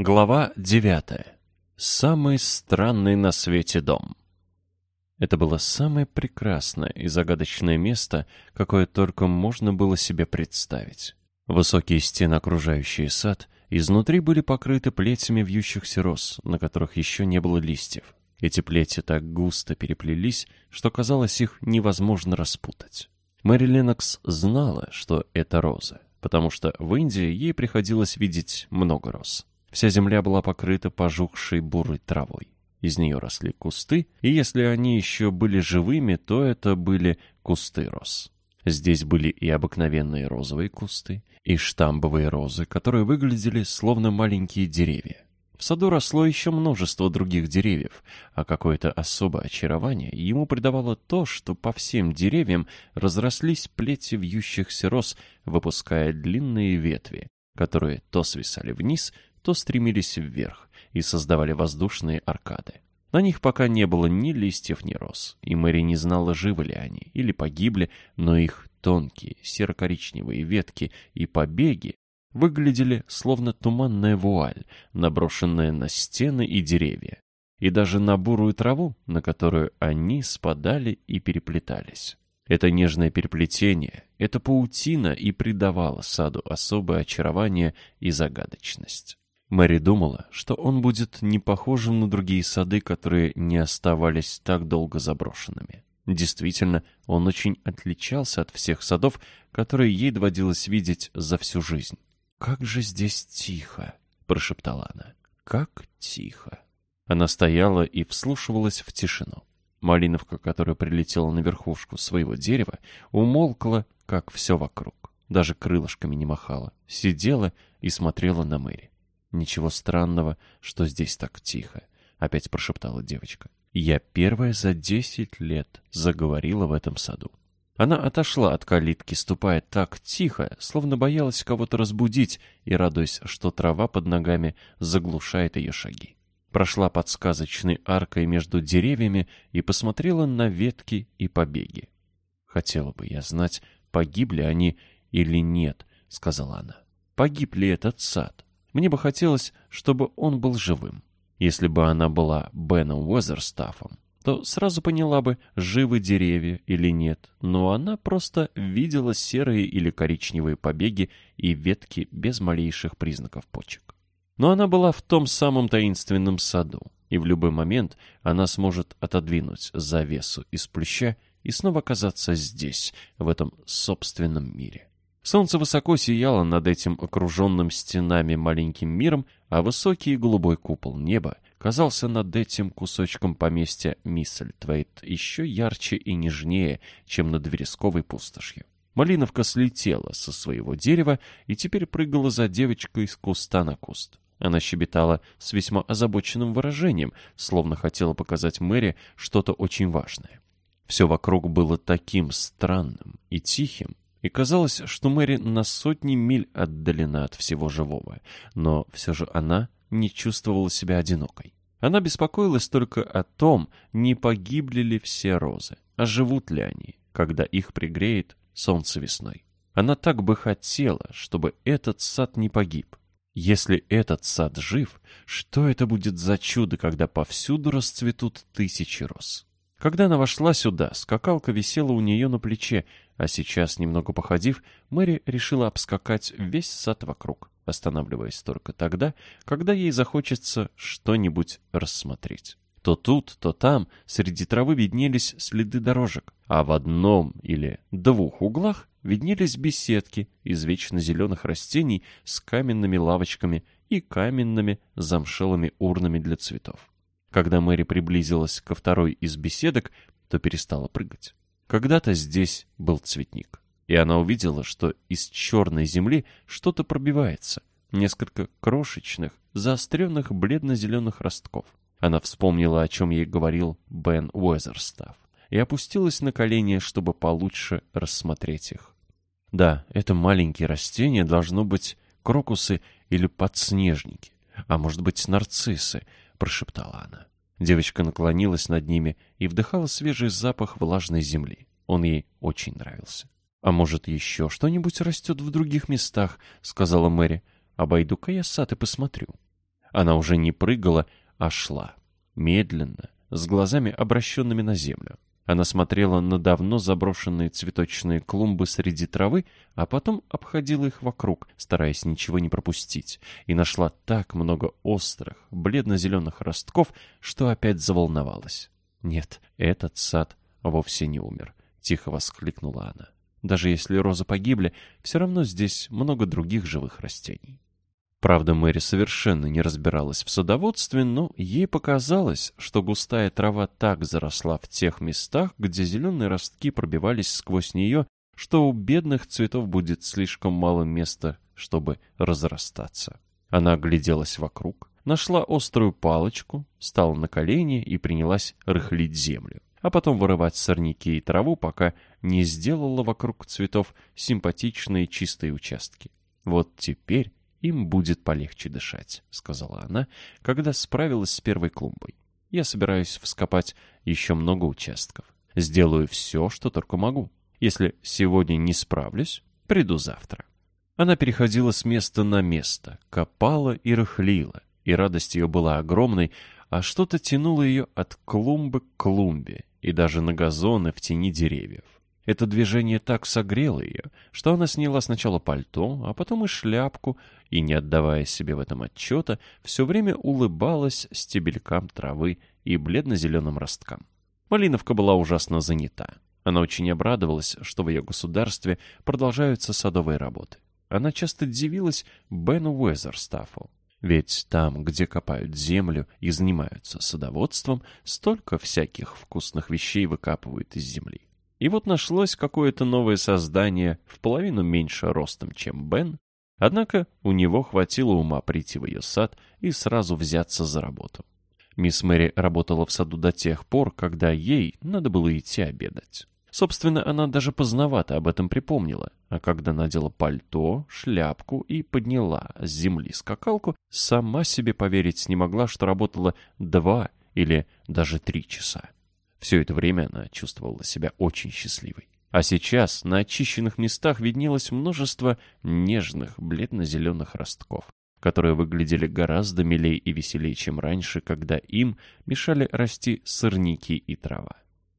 Глава девятая. Самый странный на свете дом. Это было самое прекрасное и загадочное место, какое только можно было себе представить. Высокие стены, окружающие сад, изнутри были покрыты плетями вьющихся роз, на которых еще не было листьев. Эти плети так густо переплелись, что казалось их невозможно распутать. Мэри Ленокс знала, что это розы, потому что в Индии ей приходилось видеть много роз. Вся земля была покрыта пожухшей бурой травой. Из нее росли кусты, и если они еще были живыми, то это были кусты роз. Здесь были и обыкновенные розовые кусты, и штамбовые розы, которые выглядели словно маленькие деревья. В саду росло еще множество других деревьев, а какое-то особое очарование ему придавало то, что по всем деревьям разрослись плети вьющихся роз, выпуская длинные ветви, которые то свисали вниз, то стремились вверх и создавали воздушные аркады. На них пока не было ни листьев, ни роз, и Мэри не знала, живы ли они или погибли, но их тонкие серо-коричневые ветки и побеги выглядели словно туманная вуаль, наброшенная на стены и деревья, и даже на бурую траву, на которую они спадали и переплетались. Это нежное переплетение, эта паутина и придавала саду особое очарование и загадочность. Мэри думала, что он будет не похожим на другие сады, которые не оставались так долго заброшенными. Действительно, он очень отличался от всех садов, которые ей доводилось видеть за всю жизнь. «Как же здесь тихо!» — прошептала она. «Как тихо!» Она стояла и вслушивалась в тишину. Малиновка, которая прилетела на верхушку своего дерева, умолкла, как все вокруг. Даже крылышками не махала. Сидела и смотрела на Мэри. «Ничего странного, что здесь так тихо», — опять прошептала девочка. «Я первая за десять лет заговорила в этом саду». Она отошла от калитки, ступая так тихо, словно боялась кого-то разбудить и радуясь, что трава под ногами заглушает ее шаги. Прошла под сказочной аркой между деревьями и посмотрела на ветки и побеги. «Хотела бы я знать, погибли они или нет», — сказала она. «Погиб ли этот сад?» Мне бы хотелось, чтобы он был живым. Если бы она была Беном Уэзерстафом, то сразу поняла бы, живы деревья или нет, но она просто видела серые или коричневые побеги и ветки без малейших признаков почек. Но она была в том самом таинственном саду, и в любой момент она сможет отодвинуть завесу из плюща и снова оказаться здесь, в этом собственном мире. Солнце высоко сияло над этим окруженным стенами маленьким миром, а высокий голубой купол неба казался над этим кусочком поместья Миссельтвейт еще ярче и нежнее, чем над вересковой пустошью. Малиновка слетела со своего дерева и теперь прыгала за девочкой с куста на куст. Она щебетала с весьма озабоченным выражением, словно хотела показать Мэри что-то очень важное. Все вокруг было таким странным и тихим, и казалось, что Мэри на сотни миль отдалена от всего живого, но все же она не чувствовала себя одинокой. Она беспокоилась только о том, не погибли ли все розы, а живут ли они, когда их пригреет солнце весной. Она так бы хотела, чтобы этот сад не погиб. Если этот сад жив, что это будет за чудо, когда повсюду расцветут тысячи роз? Когда она вошла сюда, скакалка висела у нее на плече, а сейчас, немного походив, Мэри решила обскакать весь сад вокруг, останавливаясь только тогда, когда ей захочется что-нибудь рассмотреть. То тут, то там среди травы виднелись следы дорожек, а в одном или двух углах виднелись беседки из вечно зеленых растений с каменными лавочками и каменными замшелыми урнами для цветов. Когда Мэри приблизилась ко второй из беседок, то перестала прыгать. Когда-то здесь был цветник, и она увидела, что из черной земли что-то пробивается, несколько крошечных, заостренных бледно-зеленых ростков. Она вспомнила, о чем ей говорил Бен Уэзерстав, и опустилась на колени, чтобы получше рассмотреть их. Да, это маленькие растения, должно быть крокусы или подснежники, а может быть нарциссы, — прошептала она. Девочка наклонилась над ними и вдыхала свежий запах влажной земли. Он ей очень нравился. «А может, еще что-нибудь растет в других местах?» — сказала Мэри. «Обойду-ка я сад и посмотрю». Она уже не прыгала, а шла. Медленно, с глазами обращенными на землю. Она смотрела на давно заброшенные цветочные клумбы среди травы, а потом обходила их вокруг, стараясь ничего не пропустить, и нашла так много острых, бледно-зеленых ростков, что опять заволновалась. «Нет, этот сад вовсе не умер», — тихо воскликнула она. «Даже если розы погибли, все равно здесь много других живых растений». Правда, Мэри совершенно не разбиралась в садоводстве, но ей показалось, что густая трава так заросла в тех местах, где зеленые ростки пробивались сквозь нее, что у бедных цветов будет слишком мало места, чтобы разрастаться. Она огляделась вокруг, нашла острую палочку, стала на колени и принялась рыхлить землю, а потом вырывать сорняки и траву, пока не сделала вокруг цветов симпатичные чистые участки. Вот теперь им будет полегче дышать», — сказала она, когда справилась с первой клумбой. «Я собираюсь вскопать еще много участков. Сделаю все, что только могу. Если сегодня не справлюсь, приду завтра». Она переходила с места на место, копала и рыхлила, и радость ее была огромной, а что-то тянуло ее от клумбы к клумбе и даже на газоны в тени деревьев. Это движение так согрело ее, что она сняла сначала пальто, а потом и шляпку, и, не отдавая себе в этом отчета, все время улыбалась стебелькам травы и бледно-зеленым росткам. Малиновка была ужасно занята. Она очень обрадовалась, что в ее государстве продолжаются садовые работы. Она часто дивилась Бену Уэзерстафу. Ведь там, где копают землю и занимаются садоводством, столько всяких вкусных вещей выкапывают из земли. И вот нашлось какое-то новое создание, в половину меньше ростом, чем Бен, однако у него хватило ума прийти в ее сад и сразу взяться за работу. Мисс Мэри работала в саду до тех пор, когда ей надо было идти обедать. Собственно, она даже поздновато об этом припомнила, а когда надела пальто, шляпку и подняла с земли скакалку, сама себе поверить не могла, что работала два или даже три часа. Все это время она чувствовала себя очень счастливой. А сейчас на очищенных местах виднелось множество нежных, бледно-зеленых ростков, которые выглядели гораздо милее и веселее, чем раньше, когда им мешали расти сорняки и трава.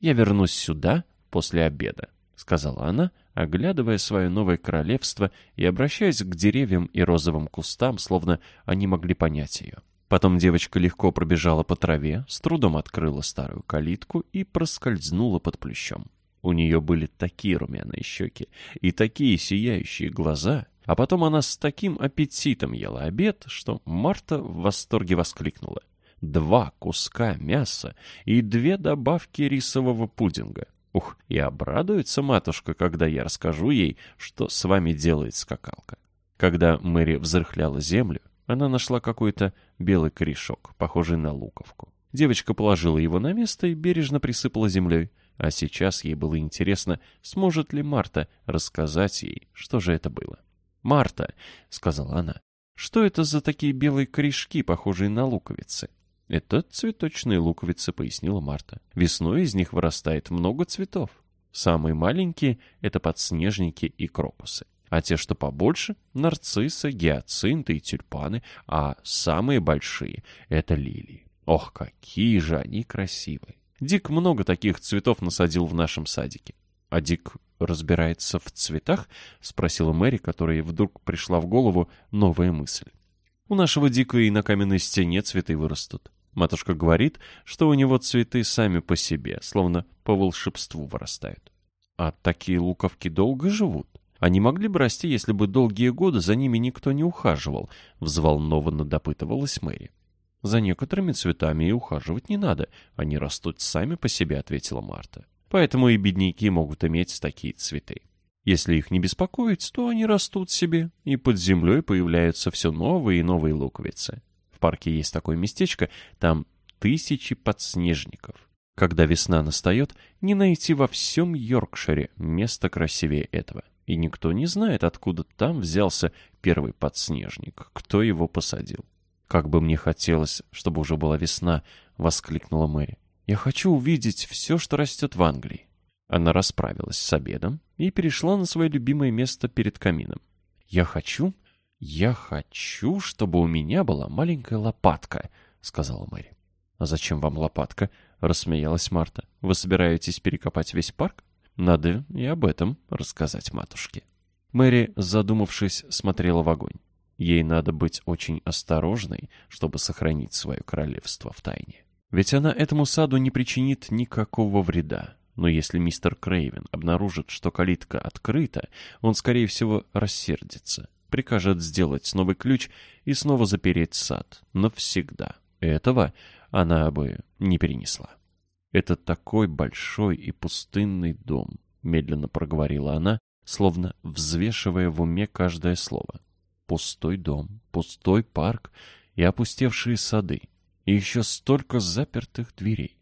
«Я вернусь сюда после обеда», — сказала она, оглядывая свое новое королевство и обращаясь к деревьям и розовым кустам, словно они могли понять ее. Потом девочка легко пробежала по траве, с трудом открыла старую калитку и проскользнула под плющом. У нее были такие румяные щеки и такие сияющие глаза, а потом она с таким аппетитом ела обед, что Марта в восторге воскликнула. Два куска мяса и две добавки рисового пудинга. Ух, и обрадуется матушка, когда я расскажу ей, что с вами делает скакалка. Когда Мэри взрыхляла землю, она нашла какой-то белый корешок, похожий на луковку. Девочка положила его на место и бережно присыпала землей. А сейчас ей было интересно, сможет ли Марта рассказать ей, что же это было. «Марта», — сказала она, — «что это за такие белые корешки, похожие на луковицы?» «Это цветочные луковицы», — пояснила Марта. «Весной из них вырастает много цветов. Самые маленькие — это подснежники и крокусы а те, что побольше — нарциссы, гиацинты и тюльпаны, а самые большие — это лилии. Ох, какие же они красивые! Дик много таких цветов насадил в нашем садике. А Дик разбирается в цветах? — спросила Мэри, которой вдруг пришла в голову новая мысль. У нашего Дика и на каменной стене цветы вырастут. Матушка говорит, что у него цветы сами по себе, словно по волшебству вырастают. А такие луковки долго живут? Они могли бы расти, если бы долгие годы за ними никто не ухаживал, взволнованно допытывалась Мэри. За некоторыми цветами и ухаживать не надо, они растут сами по себе, ответила Марта. Поэтому и бедняки могут иметь такие цветы. Если их не беспокоить, то они растут себе, и под землей появляются все новые и новые луковицы. В парке есть такое местечко, там тысячи подснежников. Когда весна настает, не найти во всем Йоркшире места красивее этого и никто не знает, откуда там взялся первый подснежник, кто его посадил. «Как бы мне хотелось, чтобы уже была весна!» — воскликнула Мэри. «Я хочу увидеть все, что растет в Англии». Она расправилась с обедом и перешла на свое любимое место перед камином. «Я хочу... «Я хочу, чтобы у меня была маленькая лопатка», — сказала Мэри. «А зачем вам лопатка?» — рассмеялась Марта. «Вы собираетесь перекопать весь парк? Надо и об этом рассказать матушке». Мэри, задумавшись, смотрела в огонь. Ей надо быть очень осторожной, чтобы сохранить свое королевство в тайне. Ведь она этому саду не причинит никакого вреда. Но если мистер Крейвен обнаружит, что калитка открыта, он, скорее всего, рассердится, прикажет сделать новый ключ и снова запереть сад. Навсегда. Этого она бы не перенесла. «Это такой большой и пустынный дом», — медленно проговорила она, словно взвешивая в уме каждое слово. Пустой дом, пустой парк и опустевшие сады, и еще столько запертых дверей.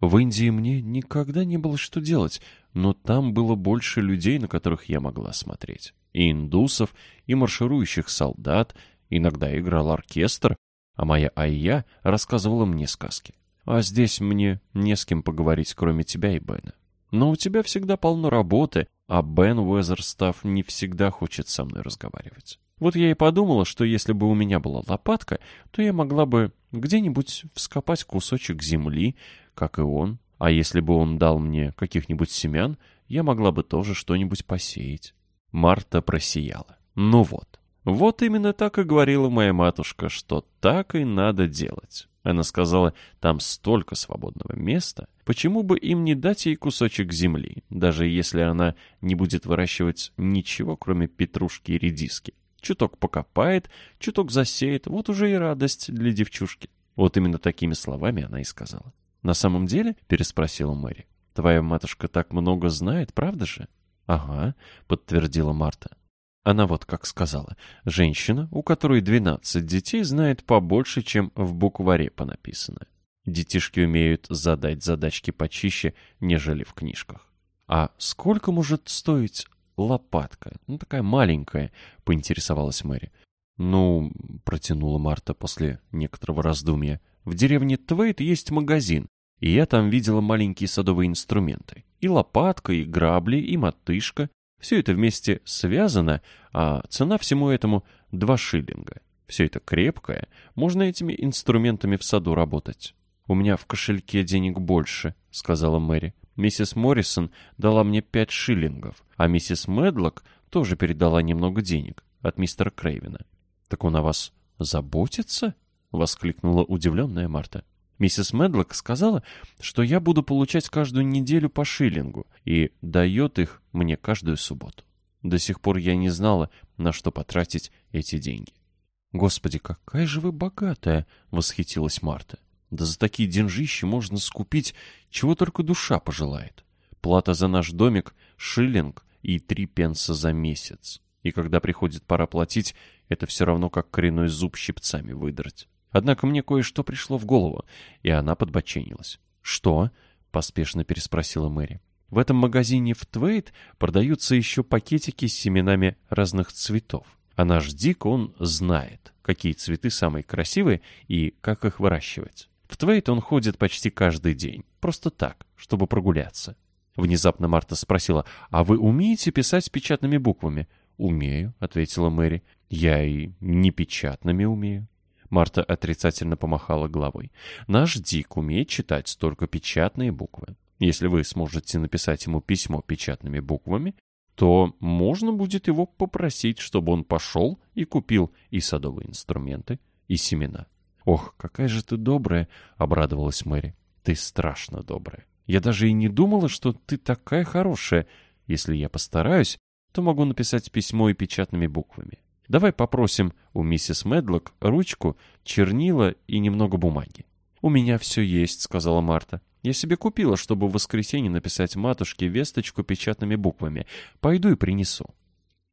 В Индии мне никогда не было что делать, но там было больше людей, на которых я могла смотреть. И индусов, и марширующих солдат, иногда играл оркестр, а моя Айя рассказывала мне сказки. А здесь мне не с кем поговорить, кроме тебя и Бена. Но у тебя всегда полно работы, а Бен Уэзерстаф не всегда хочет со мной разговаривать. Вот я и подумала, что если бы у меня была лопатка, то я могла бы где-нибудь вскопать кусочек земли, как и он. А если бы он дал мне каких-нибудь семян, я могла бы тоже что-нибудь посеять. Марта просияла. Ну вот. Вот именно так и говорила моя матушка, что так и надо делать. Она сказала, там столько свободного места, почему бы им не дать ей кусочек земли, даже если она не будет выращивать ничего, кроме петрушки и редиски. Чуток покопает, чуток засеет, вот уже и радость для девчушки. Вот именно такими словами она и сказала. «На самом деле?» — переспросила Мэри. «Твоя матушка так много знает, правда же?» «Ага», — подтвердила Марта. Она вот как сказала. Женщина, у которой 12 детей, знает побольше, чем в букваре понаписано. Детишки умеют задать задачки почище, нежели в книжках. А сколько может стоить лопатка? Ну, такая маленькая, поинтересовалась Мэри. Ну, протянула Марта после некоторого раздумья. В деревне Твейт есть магазин, и я там видела маленькие садовые инструменты. И лопатка, и грабли, и мотышка. Все это вместе связано, а цена всему этому два шиллинга. Все это крепкое, можно этими инструментами в саду работать. «У меня в кошельке денег больше», — сказала Мэри. «Миссис Моррисон дала мне пять шиллингов, а миссис Медлок тоже передала немного денег от мистера Крейвена». «Так он о вас заботится?» — воскликнула удивленная Марта. Миссис Медлок сказала, что я буду получать каждую неделю по шиллингу и дает их мне каждую субботу. До сих пор я не знала, на что потратить эти деньги. «Господи, какая же вы богатая!» — восхитилась Марта. «Да за такие деньжищи можно скупить, чего только душа пожелает. Плата за наш домик — шиллинг и три пенса за месяц. И когда приходит пора платить, это все равно как коренной зуб щипцами выдрать. Однако мне кое-что пришло в голову, и она подбоченилась. «Что?» — поспешно переспросила Мэри. «В этом магазине в Твейт продаются еще пакетики с семенами разных цветов. А наш Дик, он знает, какие цветы самые красивые и как их выращивать. В Твейт он ходит почти каждый день, просто так, чтобы прогуляться». Внезапно Марта спросила, «А вы умеете писать печатными буквами?» «Умею», — ответила Мэри. «Я и не печатными умею». Марта отрицательно помахала головой. «Наш Дик умеет читать только печатные буквы. Если вы сможете написать ему письмо печатными буквами, то можно будет его попросить, чтобы он пошел и купил и садовые инструменты, и семена». «Ох, какая же ты добрая!» — обрадовалась Мэри. «Ты страшно добрая. Я даже и не думала, что ты такая хорошая. Если я постараюсь, то могу написать письмо и печатными буквами. Давай попросим у миссис Медлок ручку, чернила и немного бумаги. «У меня все есть», — сказала Марта. «Я себе купила, чтобы в воскресенье написать матушке весточку печатными буквами. Пойду и принесу».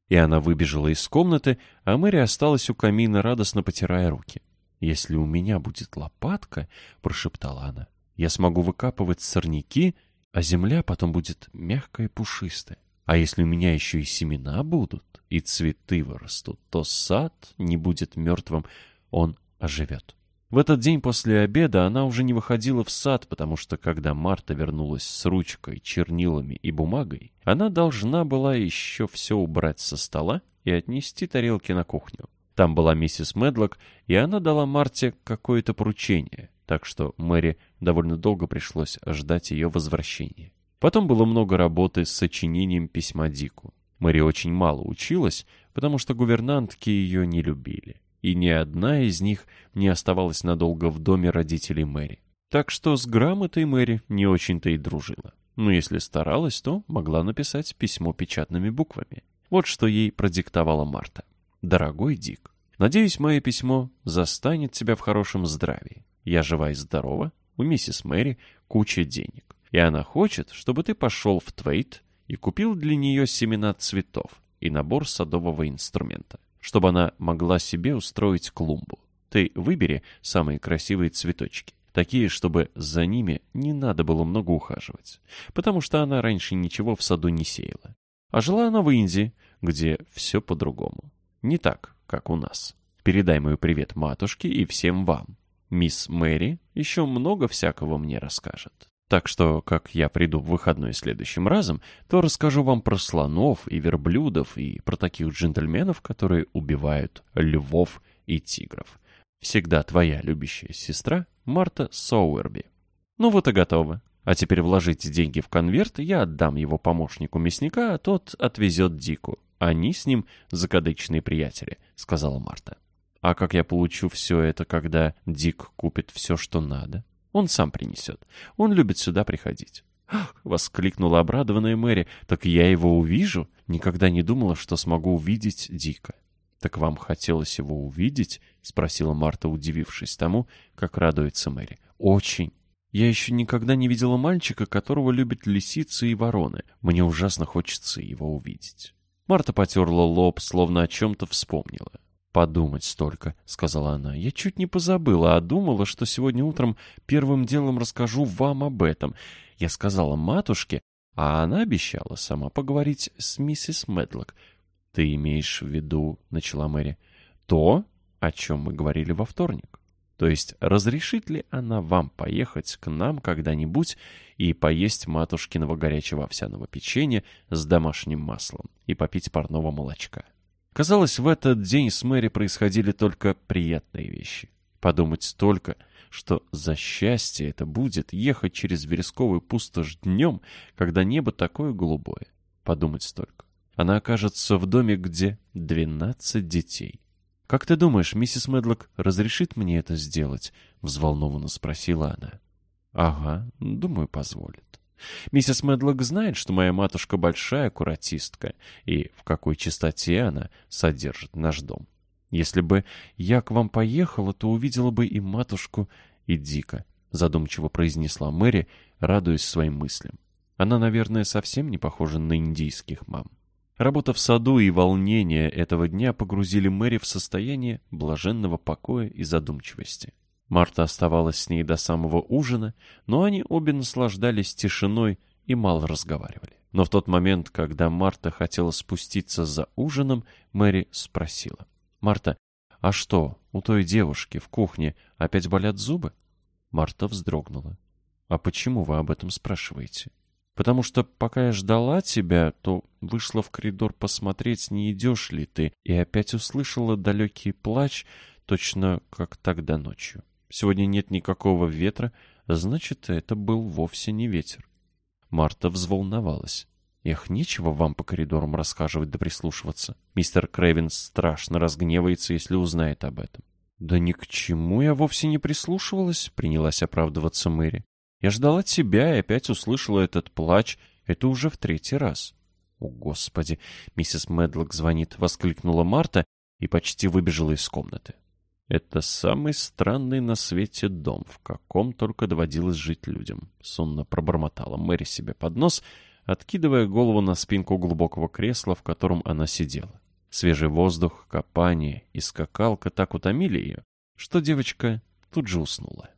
И она выбежала из комнаты, а Мэри осталась у камина, радостно потирая руки. «Если у меня будет лопатка», — прошептала она, — «я смогу выкапывать сорняки, а земля потом будет мягкая и пушистая. А если у меня еще и семена будут, и цветы вырастут, то сад не будет мертвым, он оживет. В этот день после обеда она уже не выходила в сад, потому что когда Марта вернулась с ручкой, чернилами и бумагой, она должна была еще все убрать со стола и отнести тарелки на кухню. Там была миссис Медлок, и она дала Марте какое-то поручение, так что Мэри довольно долго пришлось ждать ее возвращения. Потом было много работы с сочинением письма Дику. Мэри очень мало училась, потому что гувернантки ее не любили. И ни одна из них не оставалась надолго в доме родителей Мэри. Так что с грамотой Мэри не очень-то и дружила. Но если старалась, то могла написать письмо печатными буквами. Вот что ей продиктовала Марта. «Дорогой Дик, надеюсь, мое письмо застанет тебя в хорошем здравии. Я жива и здорова, у миссис Мэри куча денег. И она хочет, чтобы ты пошел в Твейт и купил для нее семена цветов и набор садового инструмента, чтобы она могла себе устроить клумбу. Ты выбери самые красивые цветочки. Такие, чтобы за ними не надо было много ухаживать, потому что она раньше ничего в саду не сеяла. А жила она в Индии, где все по-другому. Не так, как у нас. Передай мой привет матушке и всем вам. Мисс Мэри еще много всякого мне расскажет. Так что, как я приду в выходной следующим разом, то расскажу вам про слонов и верблюдов и про таких джентльменов, которые убивают львов и тигров. Всегда твоя любящая сестра Марта Соуэрби. Ну вот и готово. А теперь вложите деньги в конверт, я отдам его помощнику мясника, а тот отвезет Дику. Они с ним закадычные приятели, сказала Марта. А как я получу все это, когда Дик купит все, что надо? Он сам принесет. Он любит сюда приходить. Воскликнула обрадованная Мэри. «Так я его увижу? Никогда не думала, что смогу увидеть Дика». «Так вам хотелось его увидеть?» — спросила Марта, удивившись тому, как радуется Мэри. «Очень. Я еще никогда не видела мальчика, которого любят лисицы и вороны. Мне ужасно хочется его увидеть». Марта потерла лоб, словно о чем-то вспомнила. «Подумать столько», — сказала она. «Я чуть не позабыла, а думала, что сегодня утром первым делом расскажу вам об этом. Я сказала матушке, а она обещала сама поговорить с миссис Медлок. «Ты имеешь в виду, — начала Мэри, — то, о чем мы говорили во вторник. То есть, разрешит ли она вам поехать к нам когда-нибудь и поесть матушкиного горячего овсяного печенья с домашним маслом и попить парного молочка?» Казалось, в этот день с Мэри происходили только приятные вещи. Подумать только, что за счастье это будет ехать через вересковую пустошь днем, когда небо такое голубое. Подумать только. Она окажется в доме, где двенадцать детей. «Как ты думаешь, миссис Медлок разрешит мне это сделать?» — взволнованно спросила она. «Ага, думаю, позволит». Миссис Медлок знает, что моя матушка большая куратистка, и в какой чистоте она содержит наш дом. Если бы я к вам поехала, то увидела бы и матушку, и Дика, задумчиво произнесла Мэри, радуясь своим мыслям. Она, наверное, совсем не похожа на индийских мам. Работа в саду и волнение этого дня погрузили Мэри в состояние блаженного покоя и задумчивости. Марта оставалась с ней до самого ужина, но они обе наслаждались тишиной и мало разговаривали. Но в тот момент, когда Марта хотела спуститься за ужином, Мэри спросила. «Марта, а что, у той девушки в кухне опять болят зубы?» Марта вздрогнула. «А почему вы об этом спрашиваете?» «Потому что, пока я ждала тебя, то вышла в коридор посмотреть, не идешь ли ты, и опять услышала далекий плач, точно как тогда ночью. Сегодня нет никакого ветра, значит, это был вовсе не ветер. Марта взволновалась. Эх, нечего вам по коридорам рассказывать да прислушиваться. Мистер Крэвин страшно разгневается, если узнает об этом. «Да ни к чему я вовсе не прислушивалась», — принялась оправдываться Мэри. «Я ждала тебя и опять услышала этот плач. Это уже в третий раз». «О, Господи!» — миссис Медлок звонит, — воскликнула Марта и почти выбежала из комнаты. Это самый странный на свете дом, в каком только доводилось жить людям. Сонно пробормотала Мэри себе под нос, откидывая голову на спинку глубокого кресла, в котором она сидела. Свежий воздух, копание и скакалка так утомили ее, что девочка тут же уснула.